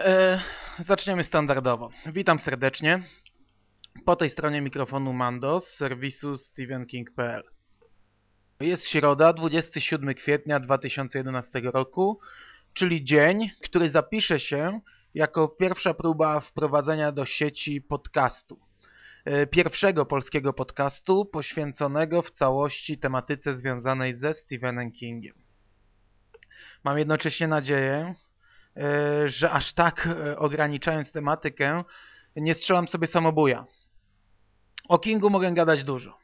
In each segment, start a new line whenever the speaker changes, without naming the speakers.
E, zaczniemy standardowo. Witam serdecznie. Po tej stronie mikrofonu Mando z serwisu stephenking.pl. Jest środa, 27 kwietnia 2011 roku, czyli dzień, który zapisze się jako pierwsza próba wprowadzenia do sieci podcastu. E, pierwszego polskiego podcastu poświęconego w całości tematyce związanej ze Stephenem Kingiem. Mam jednocześnie nadzieję, że aż tak e, ograniczając tematykę, nie strzelam sobie samobuja. O Kingu mogę gadać dużo,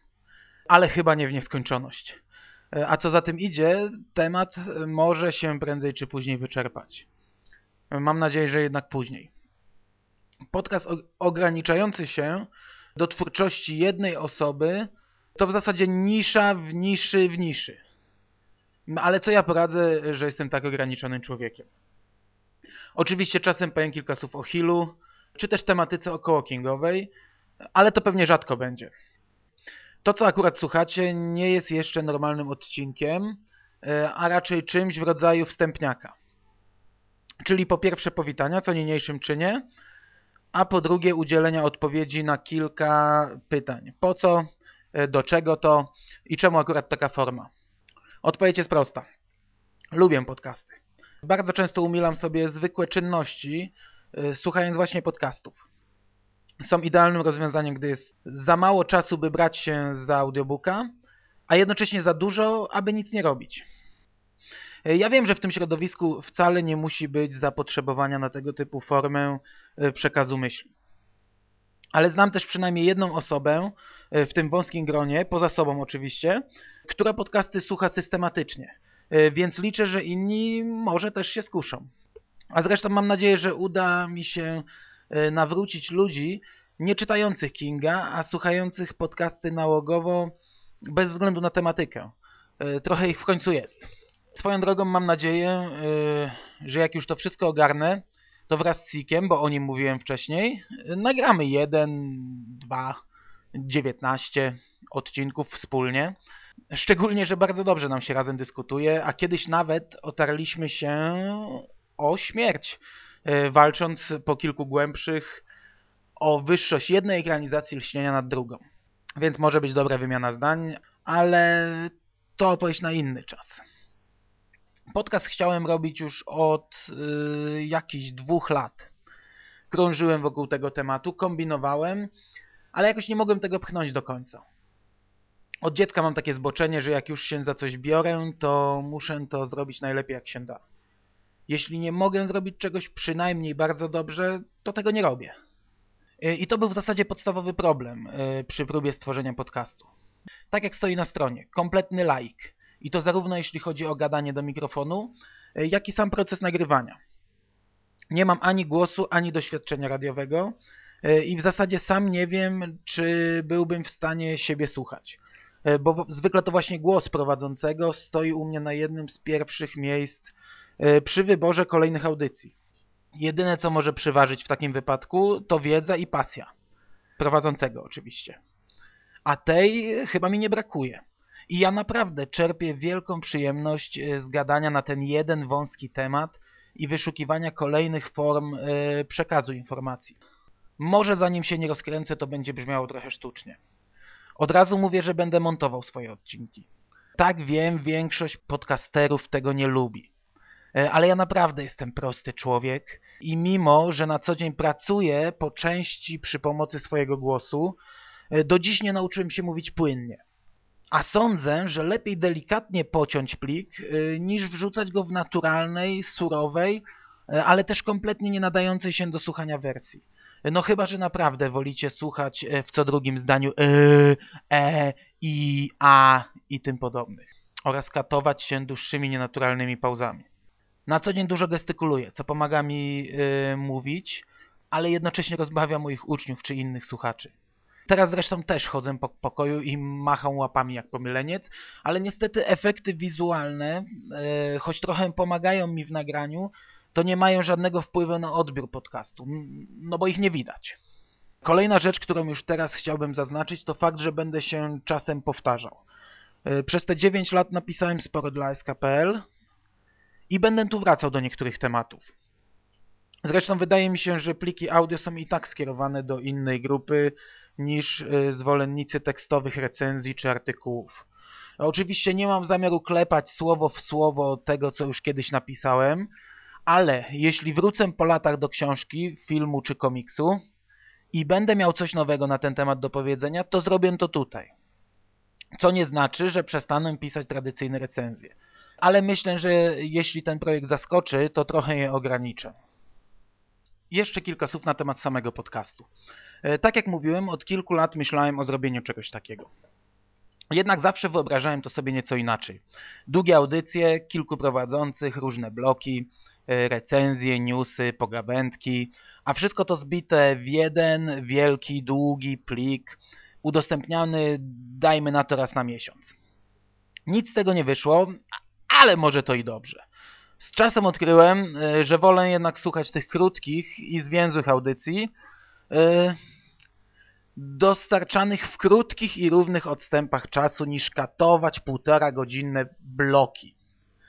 ale chyba nie w nieskończoność. A co za tym idzie, temat może się prędzej czy później wyczerpać. Mam nadzieję, że jednak później. Podcast ograniczający się do twórczości jednej osoby to w zasadzie nisza w niszy w niszy. Ale co ja poradzę, że jestem tak ograniczonym człowiekiem. Oczywiście czasem powiem kilka słów o Hillu, czy też tematyce około kingowej, ale to pewnie rzadko będzie. To, co akurat słuchacie, nie jest jeszcze normalnym odcinkiem, a raczej czymś w rodzaju wstępniaka. Czyli po pierwsze powitania, co niniejszym czynię, a po drugie udzielenia odpowiedzi na kilka pytań. Po co, do czego to i czemu akurat taka forma? Odpowiedź jest prosta. Lubię podcasty. Bardzo często umilam sobie zwykłe czynności, słuchając właśnie podcastów. Są idealnym rozwiązaniem, gdy jest za mało czasu, by brać się za audiobooka, a jednocześnie za dużo, aby nic nie robić. Ja wiem, że w tym środowisku wcale nie musi być zapotrzebowania na tego typu formę przekazu myśli. Ale znam też przynajmniej jedną osobę w tym wąskim gronie, poza sobą oczywiście, która podcasty słucha systematycznie, więc liczę, że inni może też się skuszą. A zresztą mam nadzieję, że uda mi się nawrócić ludzi nie czytających Kinga, a słuchających podcasty nałogowo bez względu na tematykę. Trochę ich w końcu jest. Swoją drogą mam nadzieję, że jak już to wszystko ogarnę, to wraz z Sikiem, bo o nim mówiłem wcześniej, nagramy jeden, dwa, dziewiętnaście odcinków wspólnie. Szczególnie, że bardzo dobrze nam się razem dyskutuje, a kiedyś nawet otarliśmy się o śmierć, walcząc po kilku głębszych o wyższość jednej ekranizacji lśnienia nad drugą. Więc może być dobra wymiana zdań, ale to opowieść na inny czas. Podcast chciałem robić już od y, jakichś dwóch lat. Krążyłem wokół tego tematu, kombinowałem, ale jakoś nie mogłem tego pchnąć do końca. Od dziecka mam takie zboczenie, że jak już się za coś biorę, to muszę to zrobić najlepiej jak się da. Jeśli nie mogę zrobić czegoś przynajmniej bardzo dobrze, to tego nie robię. I to był w zasadzie podstawowy problem przy próbie stworzenia podcastu. Tak jak stoi na stronie, kompletny laik. I to zarówno jeśli chodzi o gadanie do mikrofonu, jak i sam proces nagrywania. Nie mam ani głosu, ani doświadczenia radiowego i w zasadzie sam nie wiem, czy byłbym w stanie siebie słuchać. Bo zwykle to właśnie głos prowadzącego stoi u mnie na jednym z pierwszych miejsc przy wyborze kolejnych audycji. Jedyne, co może przyważyć w takim wypadku, to wiedza i pasja. Prowadzącego oczywiście. A tej chyba mi nie brakuje. I ja naprawdę czerpię wielką przyjemność z gadania na ten jeden wąski temat i wyszukiwania kolejnych form przekazu informacji. Może zanim się nie rozkręcę, to będzie brzmiało trochę sztucznie. Od razu mówię, że będę montował swoje odcinki. Tak wiem, większość podcasterów tego nie lubi. Ale ja naprawdę jestem prosty człowiek i mimo, że na co dzień pracuję po części przy pomocy swojego głosu, do dziś nie nauczyłem się mówić płynnie. A sądzę, że lepiej delikatnie pociąć plik, niż wrzucać go w naturalnej, surowej, ale też kompletnie nie nadającej się do słuchania wersji. No chyba, że naprawdę wolicie słuchać w co drugim zdaniu e, e, i, a i tym podobnych. Oraz katować się dłuższymi, nienaturalnymi pauzami. Na co dzień dużo gestykuluję, co pomaga mi yy, mówić, ale jednocześnie rozbawia moich uczniów czy innych słuchaczy. Teraz zresztą też chodzę po pokoju i macham łapami jak pomyleniec, ale niestety efekty wizualne, yy, choć trochę pomagają mi w nagraniu, to nie mają żadnego wpływu na odbiór podcastu, no bo ich nie widać. Kolejna rzecz, którą już teraz chciałbym zaznaczyć, to fakt, że będę się czasem powtarzał. Yy, przez te 9 lat napisałem sporo dla SKPL, i będę tu wracał do niektórych tematów. Zresztą wydaje mi się, że pliki audio są i tak skierowane do innej grupy niż y, zwolennicy tekstowych recenzji czy artykułów. Oczywiście nie mam zamiaru klepać słowo w słowo tego, co już kiedyś napisałem, ale jeśli wrócę po latach do książki, filmu czy komiksu i będę miał coś nowego na ten temat do powiedzenia, to zrobię to tutaj. Co nie znaczy, że przestanę pisać tradycyjne recenzje. Ale myślę, że jeśli ten projekt zaskoczy, to trochę je ograniczę. Jeszcze kilka słów na temat samego podcastu. E, tak jak mówiłem, od kilku lat myślałem o zrobieniu czegoś takiego. Jednak zawsze wyobrażałem to sobie nieco inaczej. Długie audycje, kilku prowadzących, różne bloki, e, recenzje, newsy, pogawędki, a wszystko to zbite w jeden wielki, długi plik, udostępniany, dajmy na to raz na miesiąc. Nic z tego nie wyszło, ale może to i dobrze. Z czasem odkryłem, e, że wolę jednak słuchać tych krótkich i zwięzłych audycji, e, dostarczanych w krótkich i równych odstępach czasu, niż katować półtora godzinne bloki.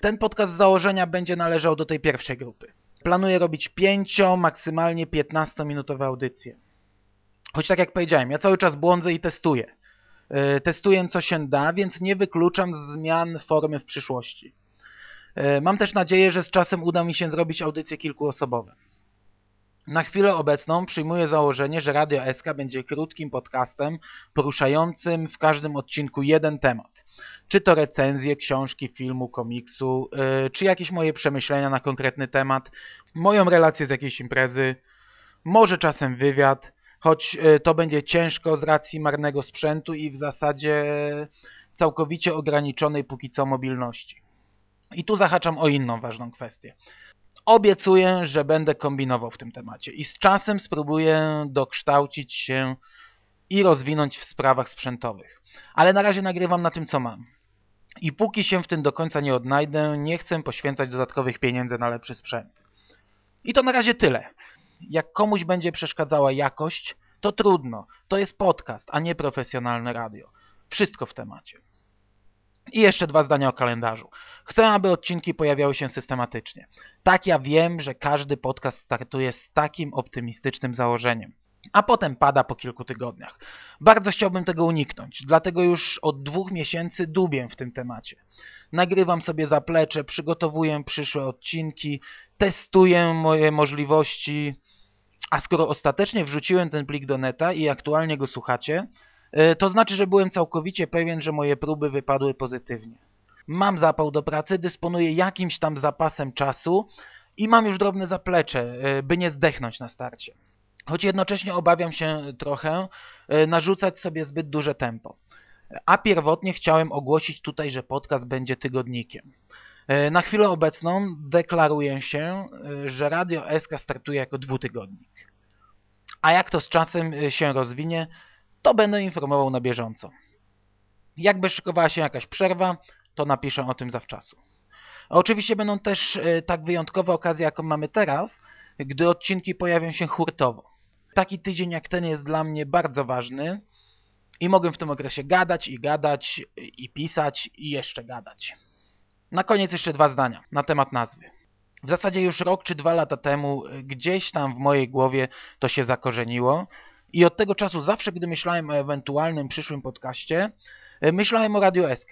Ten podcast z założenia będzie należał do tej pierwszej grupy. Planuję robić 5, maksymalnie 15-minutowe audycje. Choć tak jak powiedziałem, ja cały czas błądzę i testuję. E, testuję co się da, więc nie wykluczam zmian formy w przyszłości. E, mam też nadzieję, że z czasem uda mi się zrobić audycje kilkuosobowe. Na chwilę obecną przyjmuję założenie, że Radio SK będzie krótkim podcastem poruszającym w każdym odcinku jeden temat. Czy to recenzje, książki, filmu, komiksu, yy, czy jakieś moje przemyślenia na konkretny temat, moją relację z jakiejś imprezy, może czasem wywiad, choć yy, to będzie ciężko z racji marnego sprzętu i w zasadzie całkowicie ograniczonej póki co mobilności. I tu zahaczam o inną ważną kwestię. Obiecuję, że będę kombinował w tym temacie i z czasem spróbuję dokształcić się i rozwinąć w sprawach sprzętowych. Ale na razie nagrywam na tym, co mam. I póki się w tym do końca nie odnajdę, nie chcę poświęcać dodatkowych pieniędzy na lepszy sprzęt. I to na razie tyle. Jak komuś będzie przeszkadzała jakość, to trudno. To jest podcast, a nie profesjonalne radio. Wszystko w temacie. I jeszcze dwa zdania o kalendarzu. Chcę, aby odcinki pojawiały się systematycznie. Tak ja wiem, że każdy podcast startuje z takim optymistycznym założeniem. A potem pada po kilku tygodniach. Bardzo chciałbym tego uniknąć, dlatego już od dwóch miesięcy dubię w tym temacie. Nagrywam sobie zaplecze, przygotowuję przyszłe odcinki, testuję moje możliwości, a skoro ostatecznie wrzuciłem ten plik do neta i aktualnie go słuchacie, to znaczy, że byłem całkowicie pewien, że moje próby wypadły pozytywnie. Mam zapał do pracy, dysponuję jakimś tam zapasem czasu i mam już drobne zaplecze, e, by nie zdechnąć na starcie. Choć jednocześnie obawiam się trochę e, narzucać sobie zbyt duże tempo. A pierwotnie chciałem ogłosić tutaj, że podcast będzie tygodnikiem. Na chwilę obecną deklaruję się, że Radio SK startuje jako dwutygodnik. A jak to z czasem się rozwinie, to będę informował na bieżąco. Jakby szykowała się jakaś przerwa, to napiszę o tym zawczasu. Oczywiście będą też e, tak wyjątkowe okazje, jaką mamy teraz, gdy odcinki pojawią się hurtowo. Taki tydzień jak ten jest dla mnie bardzo ważny i mogę w tym okresie gadać i gadać i pisać i jeszcze gadać. Na koniec jeszcze dwa zdania na temat nazwy. W zasadzie już rok czy dwa lata temu gdzieś tam w mojej głowie to się zakorzeniło i od tego czasu zawsze, gdy myślałem o ewentualnym przyszłym podcaście, e, myślałem o Radio SK.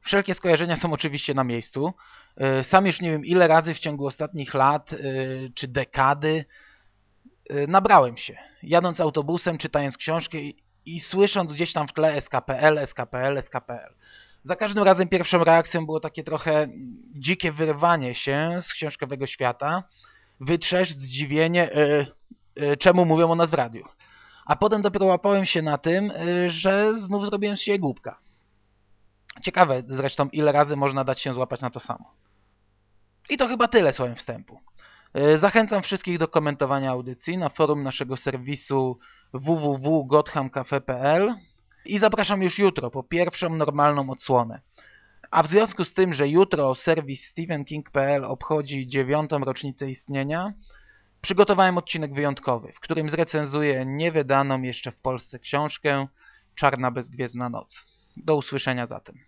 Wszelkie skojarzenia są oczywiście na miejscu. E, sam już nie wiem ile razy w ciągu ostatnich lat e, czy dekady nabrałem się. Jadąc autobusem, czytając książkę i, słysząc gdzieś tam w tle SKPL, SKPL, SKPL. Za każdym razem pierwszą reakcją było takie trochę dzikie wyrwanie się z książkowego świata, wytrzeszcz, zdziwienie, czemu mówią o nas w radiu. A potem dopiero łapałem się na tym, y, że znów zrobiłem siebie głupka. Ciekawe zresztą, ile razy można dać się złapać na to samo. I to chyba tyle słowem wstępu. Y, zachęcam wszystkich do komentowania audycji na forum naszego serwisu www.gothamcafe.pl i zapraszam już jutro po pierwszą normalną odsłonę. A w związku z tym, że jutro serwis stephenking.pl obchodzi dziewiątą rocznicę istnienia, Przygotowałem odcinek wyjątkowy, w którym zrecenzuję niewydaną jeszcze w Polsce książkę Czarna bezgwiezdna noc. Do usłyszenia zatem.